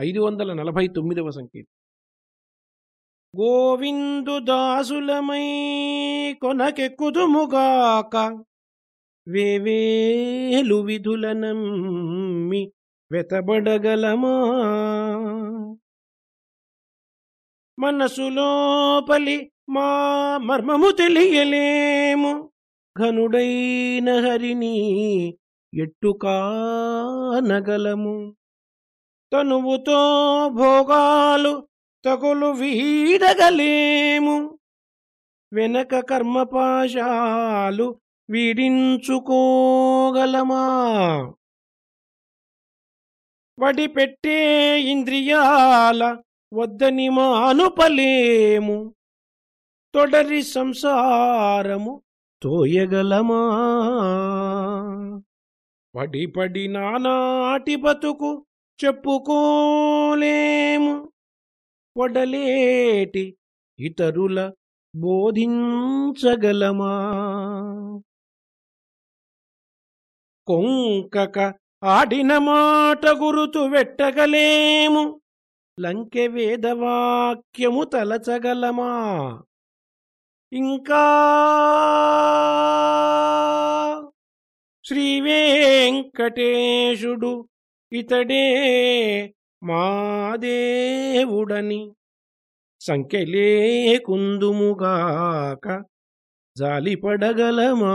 ఐదు వందల నలభై తొమ్మిదవ సంకేతం. గోవిందు దాసులమై కొనకెక్కుదుముగాక వేవేలు విధులనమ్మి వెతబడగలమా? మనసులోపలి మా మర్మము తెలియలేము ఘనుడైన హరిని ఎట్టుకానగలము? తనువుతో భోగాలు తగులు వీడగలేము వెనక కర్మపాశాలు వీడించుకోగలమా? వడిపెట్టే ఇంద్రియాల వద్దని మానుపలేము. తొడరి సంసారము తోయగలమా? పడి పడి నానాటి బతుకు చెప్పుకోలేము. వడలేటి ఇతరుల బోధించగలమా? కొంకక ఆడిన మాట గురుతు వెట్టగలేము. లంకె వేదవాక్యము తలచగలమా? ఇంకా శ్రీవేంకటేశుడు ఇతడే మా దేవుడని సంఖ్యలే కుందుముగాక జాలిపడగలమా?